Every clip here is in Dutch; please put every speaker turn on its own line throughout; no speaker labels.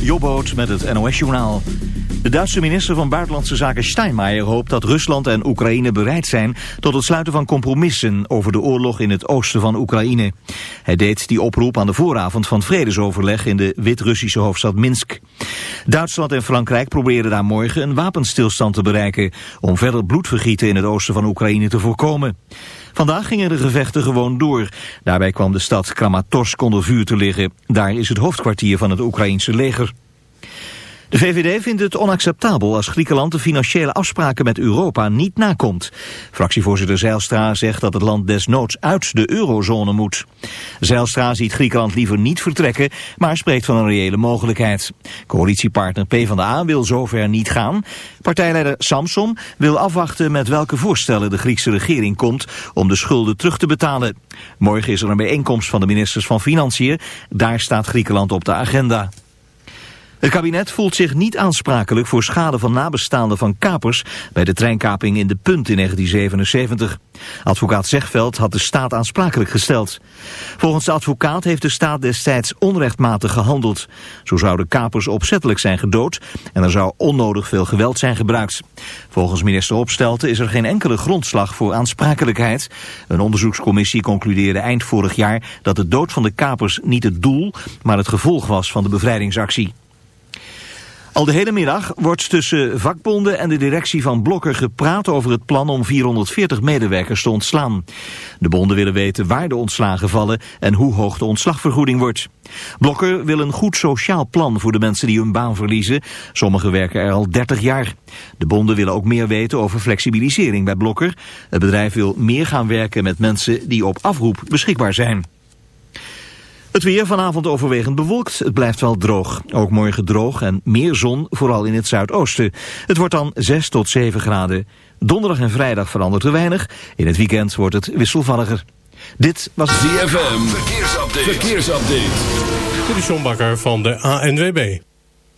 Jobboot met het NOS-journaal. De Duitse minister van Buitenlandse Zaken Steinmeier hoopt dat Rusland en Oekraïne bereid zijn tot het sluiten van compromissen over de oorlog in het oosten van Oekraïne. Hij deed die oproep aan de vooravond van vredesoverleg in de Wit-Russische hoofdstad Minsk. Duitsland en Frankrijk proberen daar morgen een wapenstilstand te bereiken om verder bloedvergieten in het oosten van Oekraïne te voorkomen. Vandaag gingen de gevechten gewoon door. Daarbij kwam de stad Kramatorsk onder vuur te liggen. Daar is het hoofdkwartier van het Oekraïense leger. De VVD vindt het onacceptabel als Griekenland de financiële afspraken met Europa niet nakomt. Fractievoorzitter Zeilstra zegt dat het land desnoods uit de eurozone moet. Zeilstra ziet Griekenland liever niet vertrekken, maar spreekt van een reële mogelijkheid. Coalitiepartner PvdA wil zover niet gaan. Partijleider Samson wil afwachten met welke voorstellen de Griekse regering komt om de schulden terug te betalen. Morgen is er een bijeenkomst van de ministers van Financiën. Daar staat Griekenland op de agenda. Het kabinet voelt zich niet aansprakelijk voor schade van nabestaanden van kapers bij de treinkaping in De Punt in 1977. Advocaat Zegveld had de staat aansprakelijk gesteld. Volgens de advocaat heeft de staat destijds onrechtmatig gehandeld. Zo zouden kapers opzettelijk zijn gedood en er zou onnodig veel geweld zijn gebruikt. Volgens minister Opstelten is er geen enkele grondslag voor aansprakelijkheid. Een onderzoekscommissie concludeerde eind vorig jaar dat de dood van de kapers niet het doel, maar het gevolg was van de bevrijdingsactie. Al de hele middag wordt tussen vakbonden en de directie van Blokker gepraat over het plan om 440 medewerkers te ontslaan. De bonden willen weten waar de ontslagen vallen en hoe hoog de ontslagvergoeding wordt. Blokker wil een goed sociaal plan voor de mensen die hun baan verliezen. Sommigen werken er al 30 jaar. De bonden willen ook meer weten over flexibilisering bij Blokker. Het bedrijf wil meer gaan werken met mensen die op afroep beschikbaar zijn. Het weer vanavond overwegend bewolkt. Het blijft wel droog. Ook morgen droog en meer zon, vooral in het zuidoosten. Het wordt dan 6 tot 7 graden. Donderdag en vrijdag verandert er weinig. In het weekend wordt het wisselvalliger. Dit was
ZFM. Verkeersupdate. Verkeersupdate.
Dit is van de ANWB.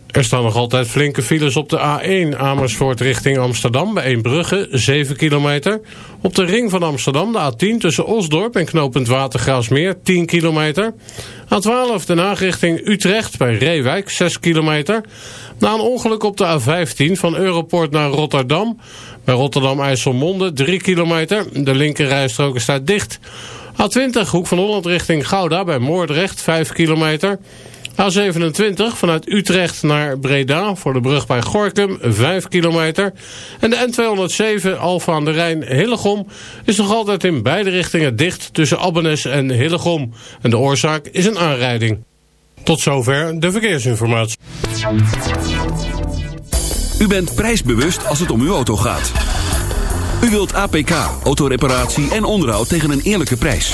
Er staan nog altijd flinke files op de A1 Amersfoort richting Amsterdam... bij Eembrugge, 7 kilometer. Op de ring van Amsterdam, de A10 tussen Osdorp en knooppunt Watergraafsmeer, 10 kilometer. A12 Den Haag richting Utrecht bij Reewijk, 6 kilometer. Na een ongeluk op de A15 van Europort naar Rotterdam... bij Rotterdam-IJsselmonde, 3 kilometer. De linkerrijstrook staat dicht... A20 Hoek van Holland richting Gouda bij Moordrecht, 5 kilometer. A27 vanuit Utrecht naar Breda voor de brug bij Gorkum 5 kilometer. En de N207 Alfa aan de Rijn Hillegom is nog altijd in beide richtingen dicht tussen Abbenes en Hillegom. En de oorzaak is een aanrijding. Tot zover de verkeersinformatie.
U bent prijsbewust als het om uw auto gaat. U wilt APK, autoreparatie en onderhoud tegen een eerlijke prijs.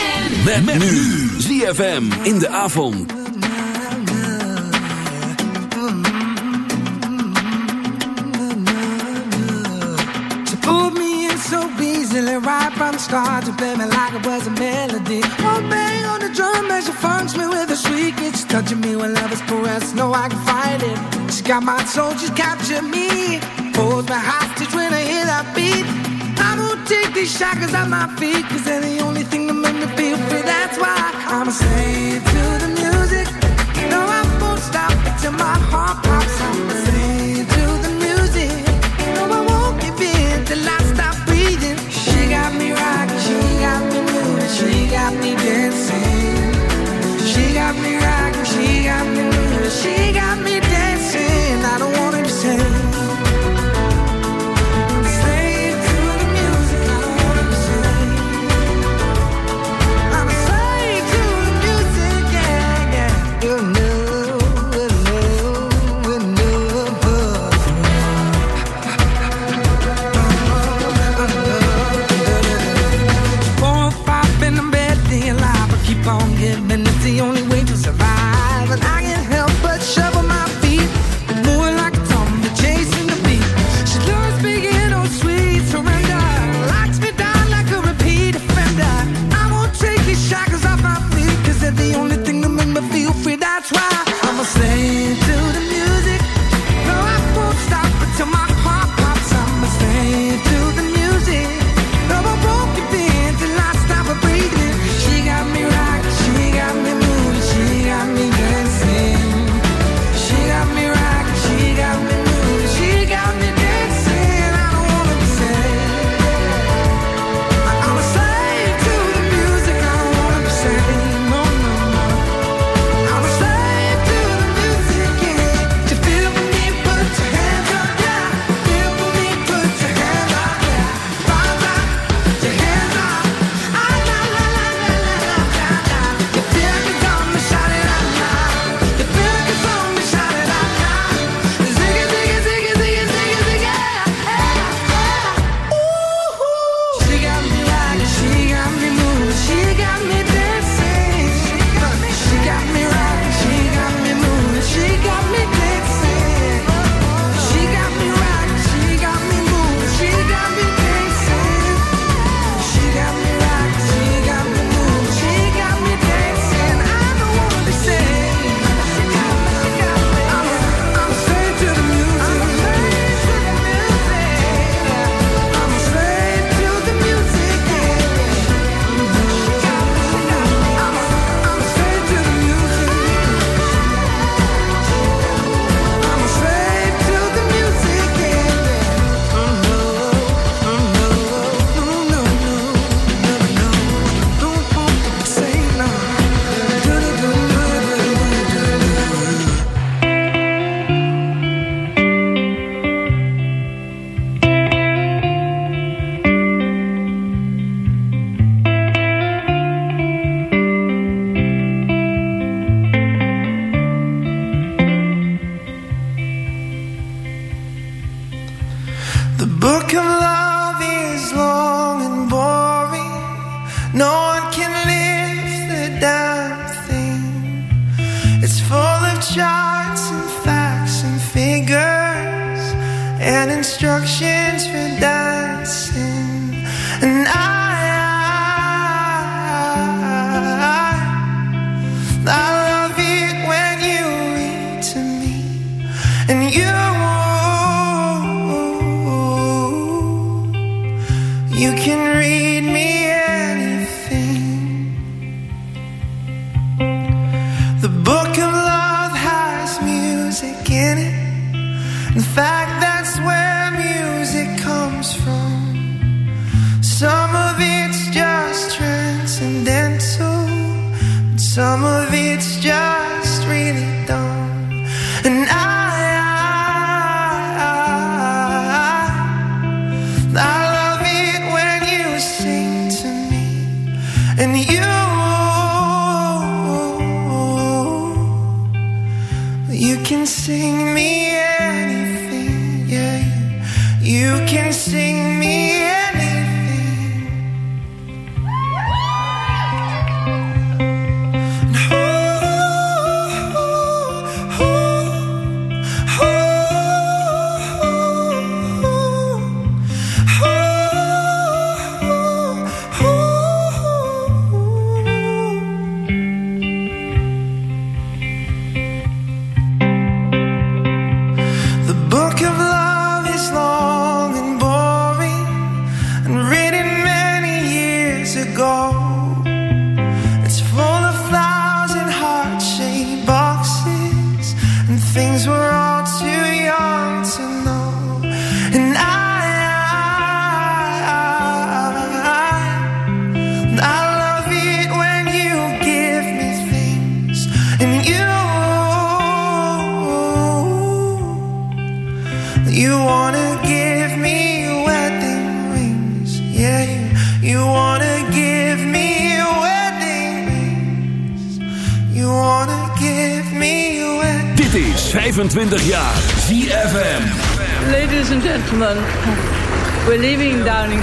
Met, met nu. ZFM in de avond.
She pulled me in so easily right from the start to play me like it was a melody. One bang on the drum as she funks me with a shriek. It's touching me when love is caressed. No, I can fight it. She got my soul, she's captured me. Holds my hostage when I hear that beat. I won't take these shackles out my feet, cause they're the only thing that make me feel free. That's
why I'm a
slave to the music. No, I won't stop till my heart pops. You can sing me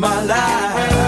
my life.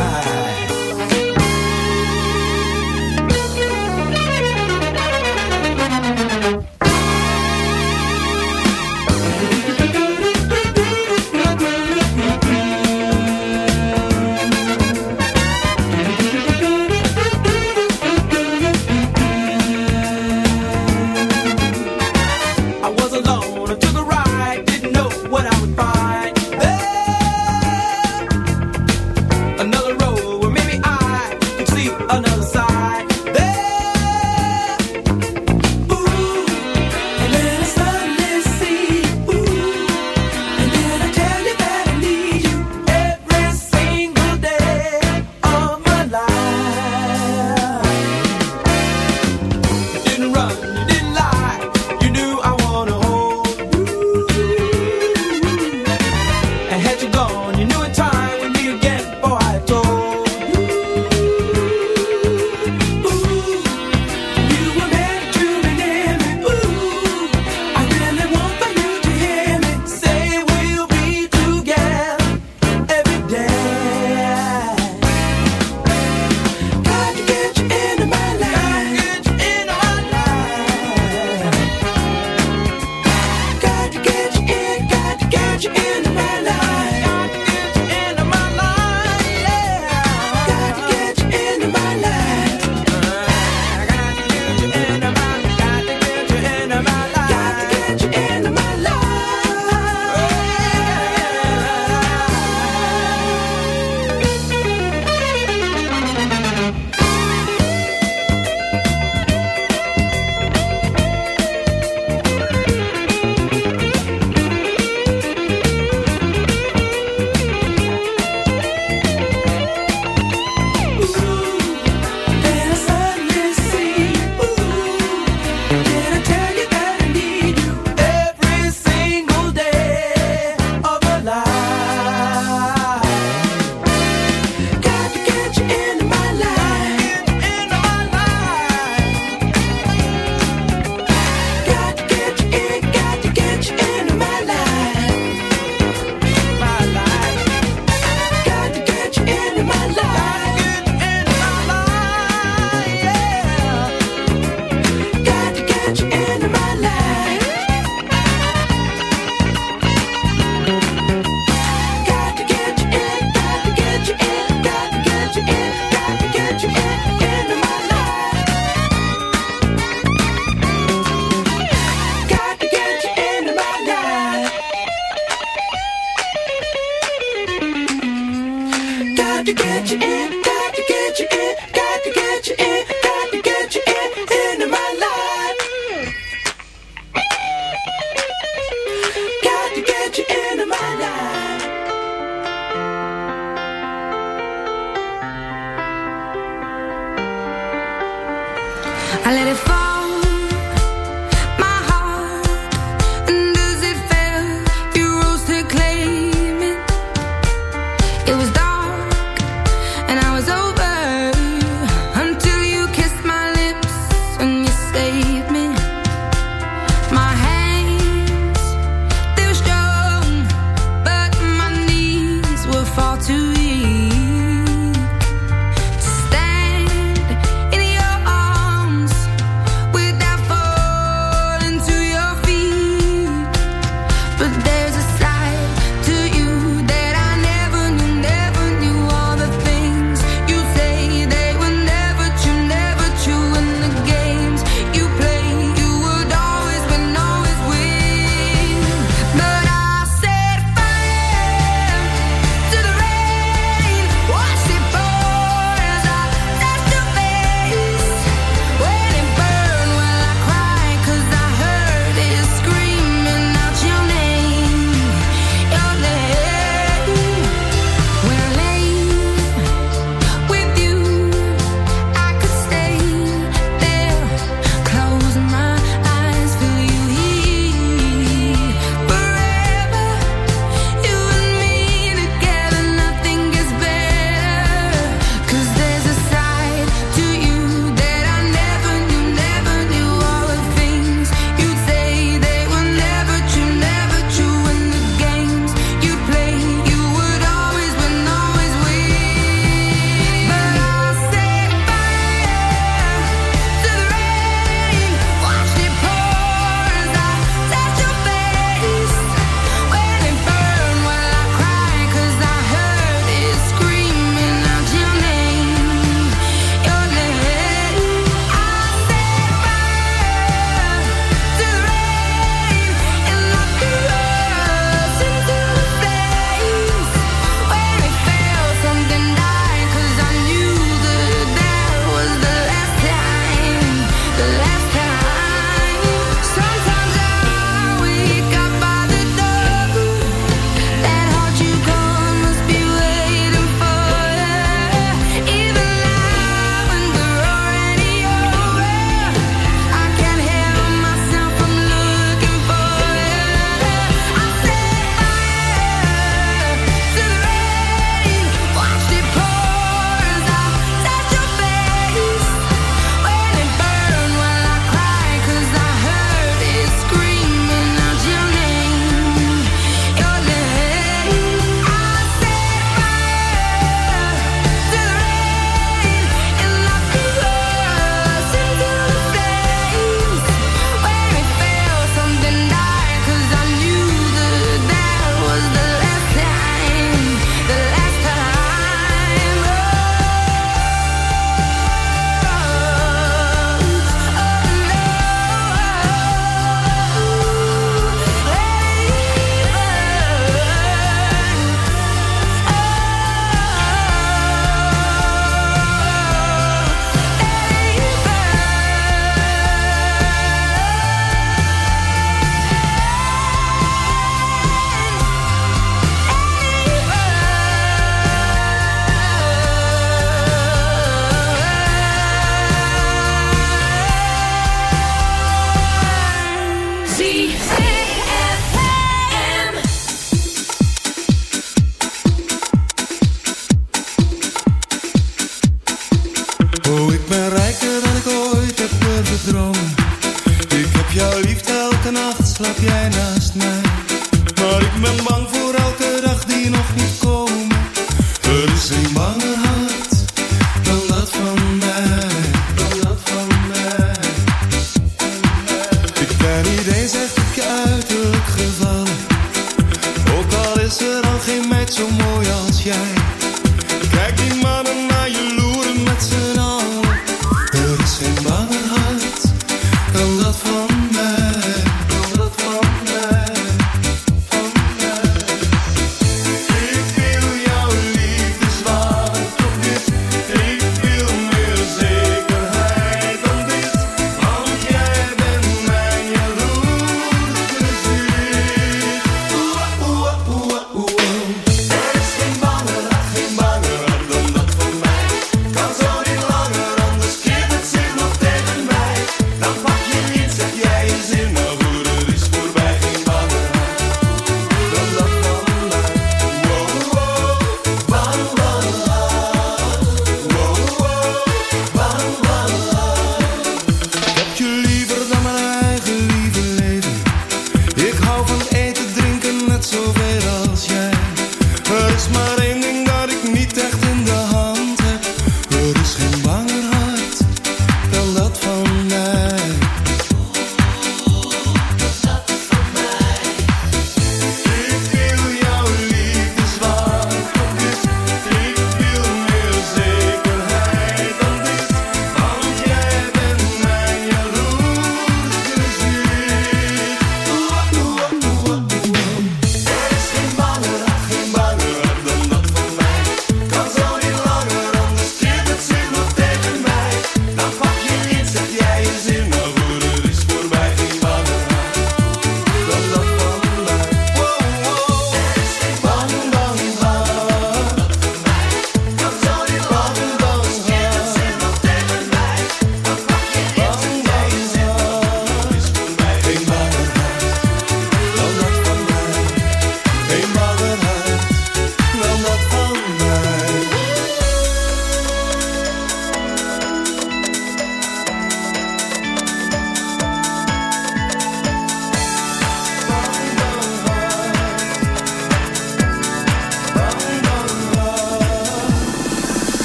I let it fall.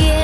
yeah.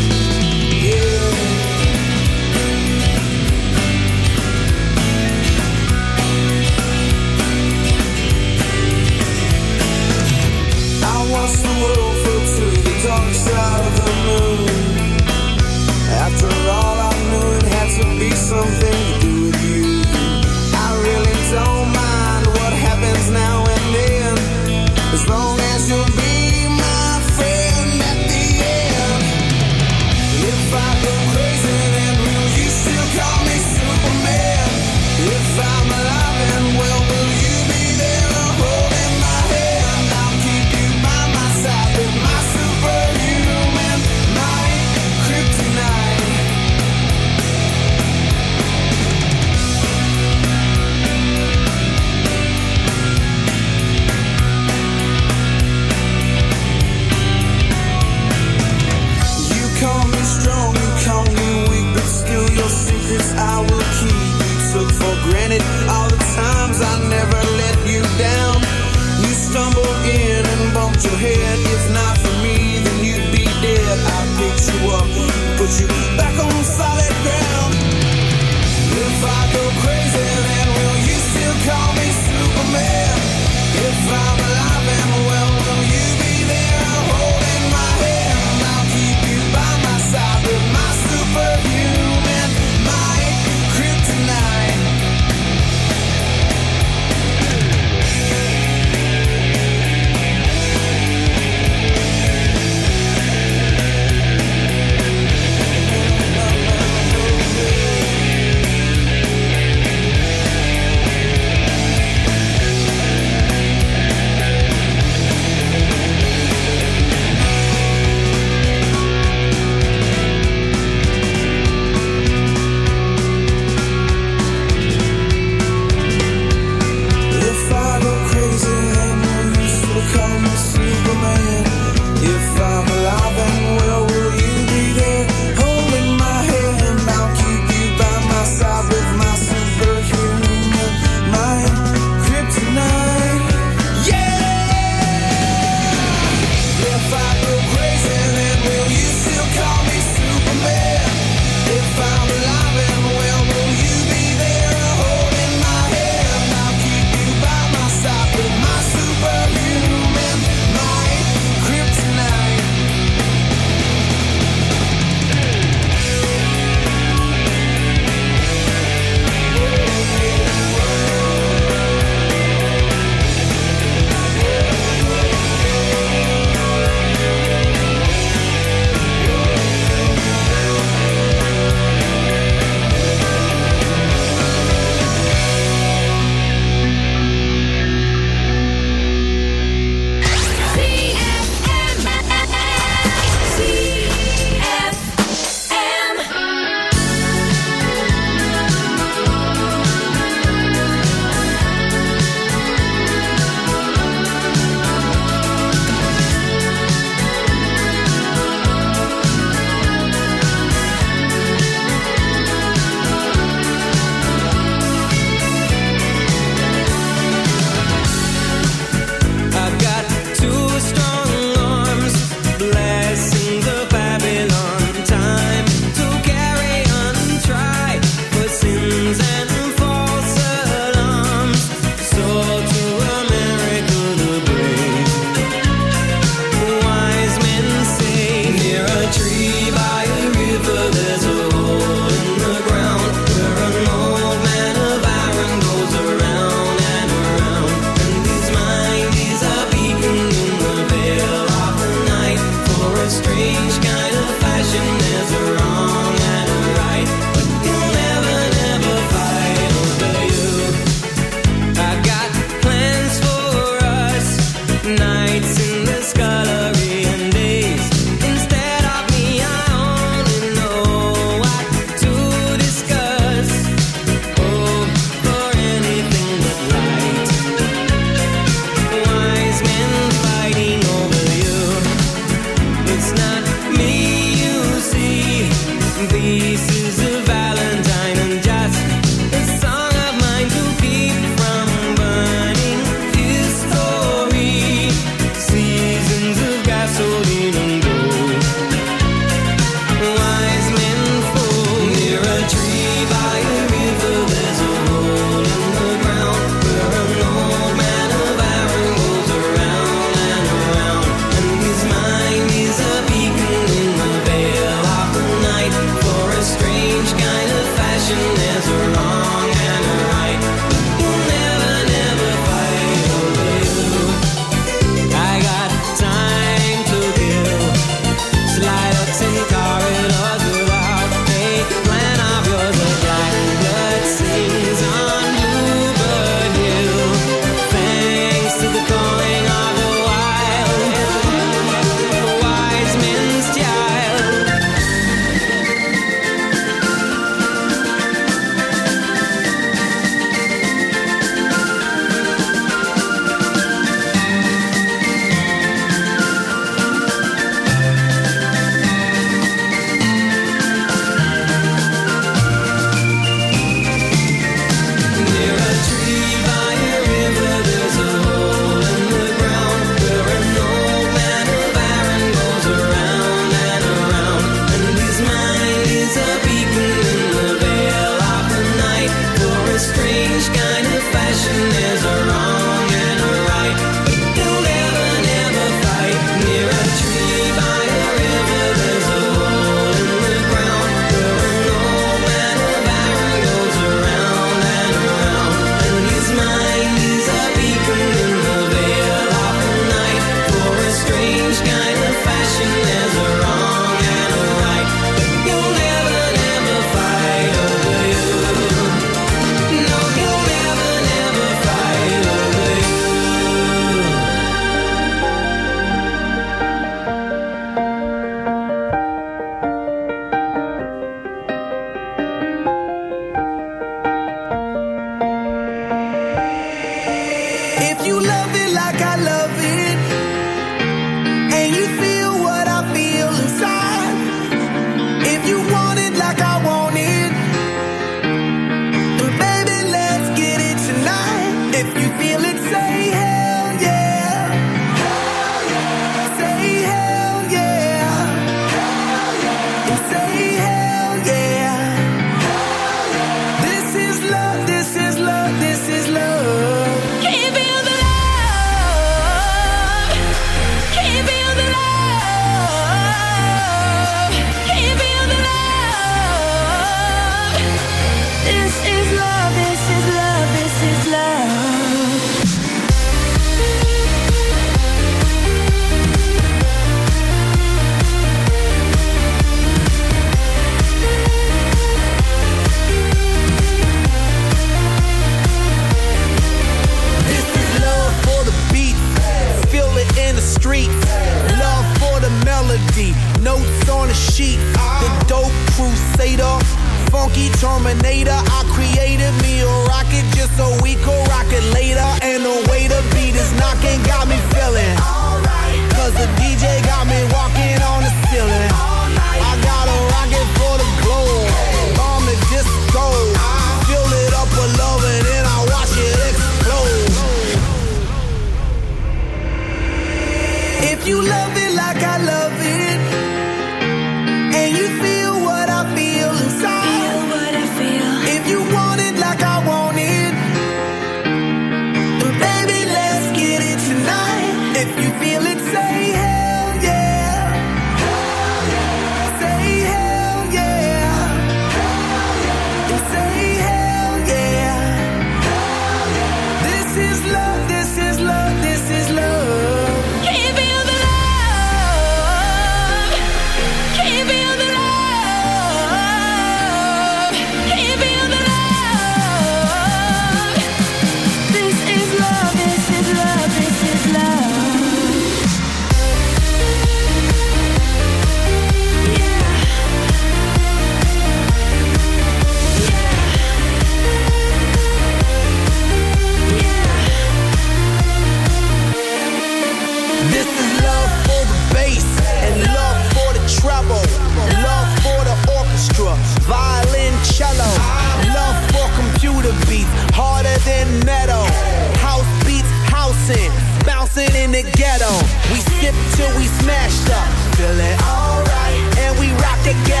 the
ghetto. We sip till we smashed up. Feel it, alright. And we rock the.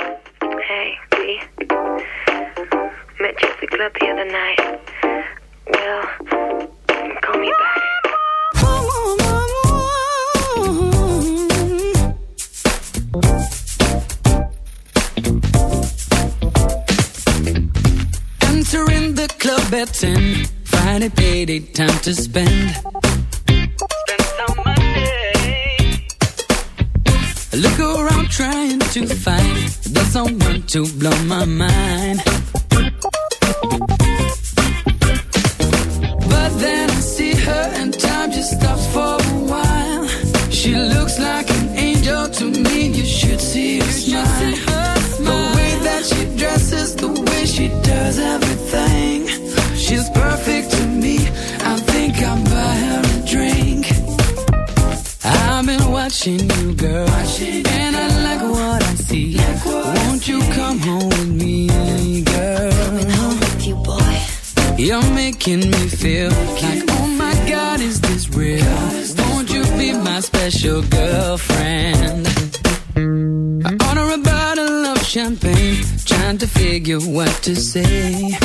trying to find the someone to blow my mind. making me feel like, oh my God, is this real? Won't you be my special girlfriend? I order a bottle of champagne, trying to figure what to say.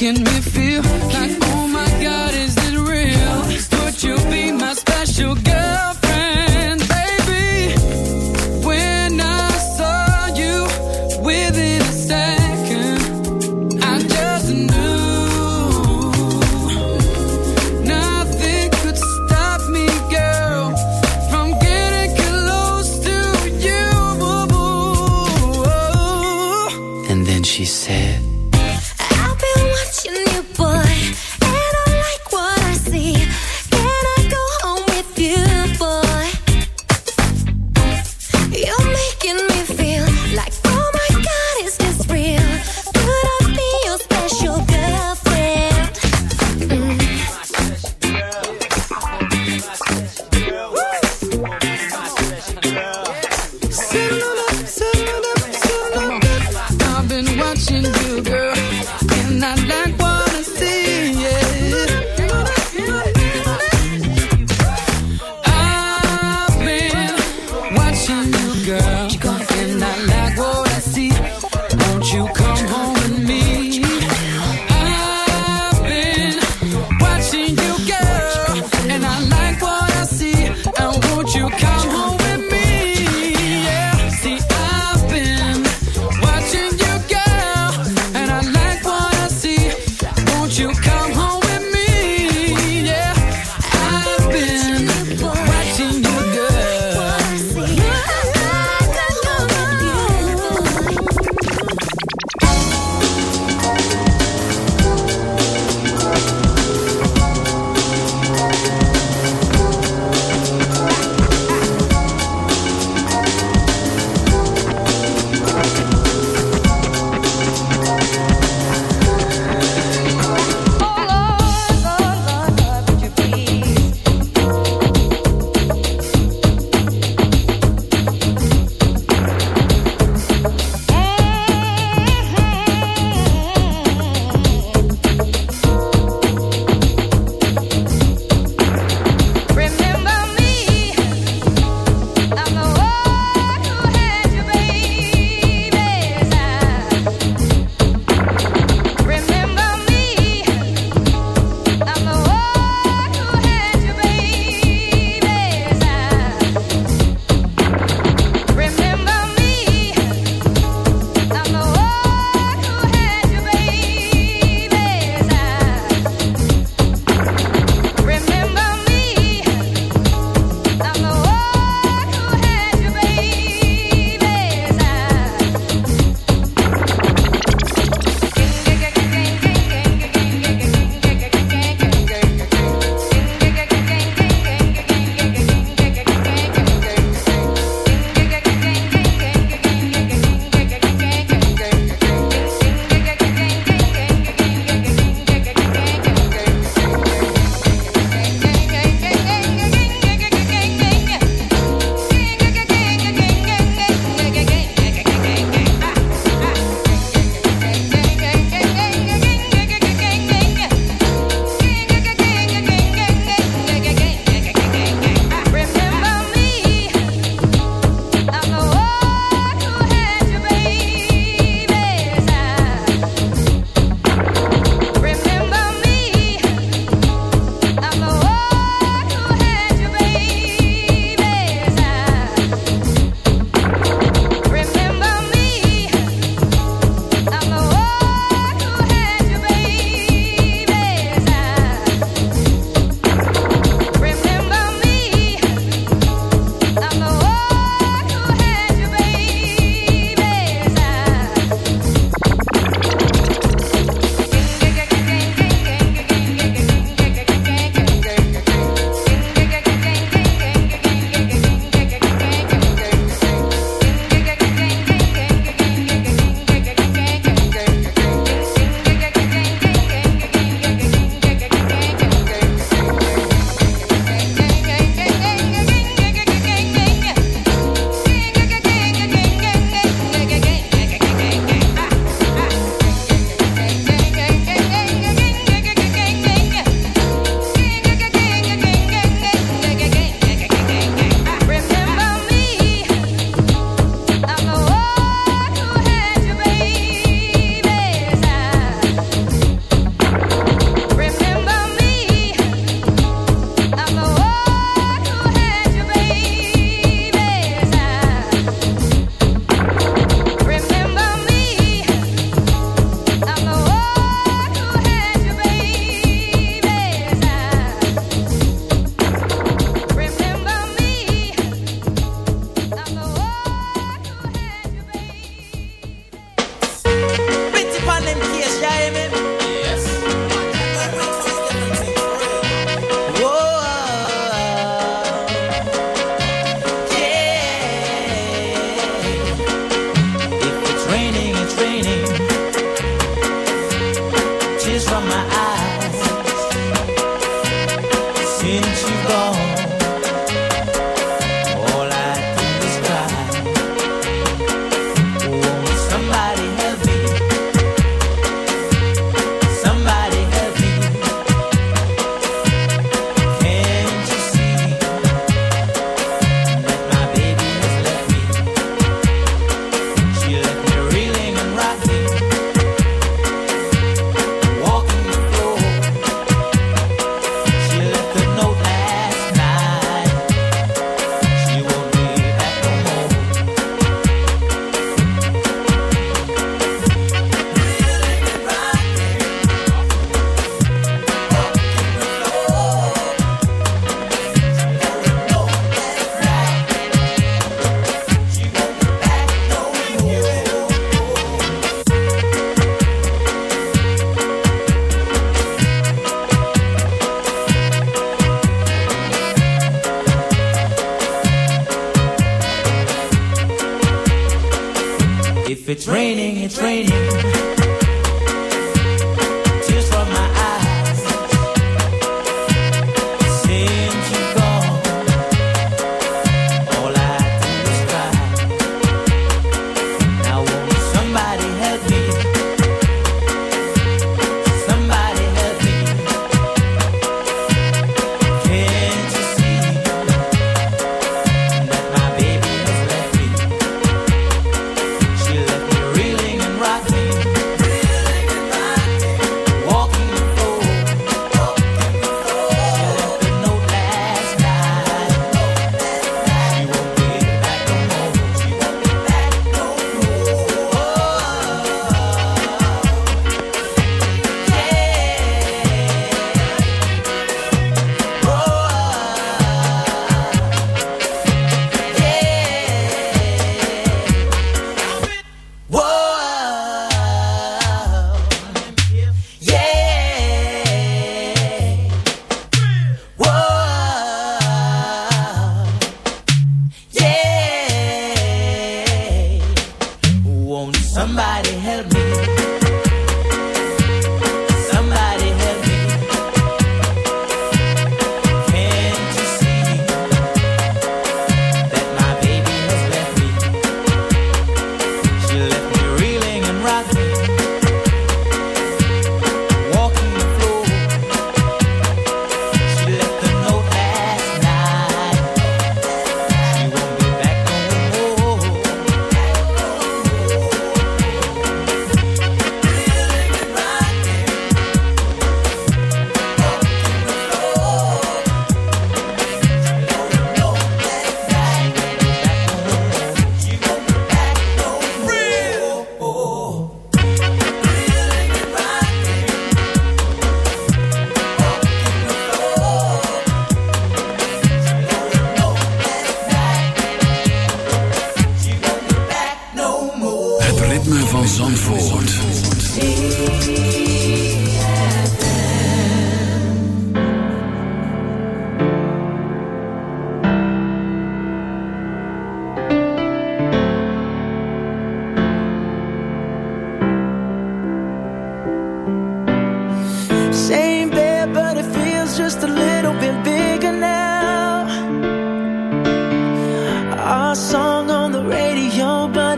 making me feel like, oh my God, is this real? Would you be my special girl?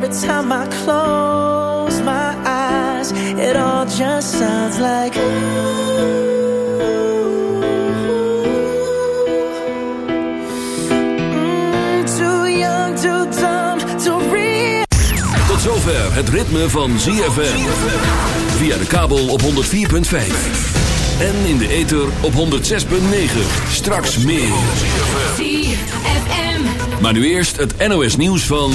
every time I close my eyes. It all just sounds like Mm, too young, too dumb.
Tot zover het ritme van ZFM. Via de kabel op 104.5. En in de ether op 106.9. Straks meer.
ZFM.
Maar nu eerst het NOS nieuws van...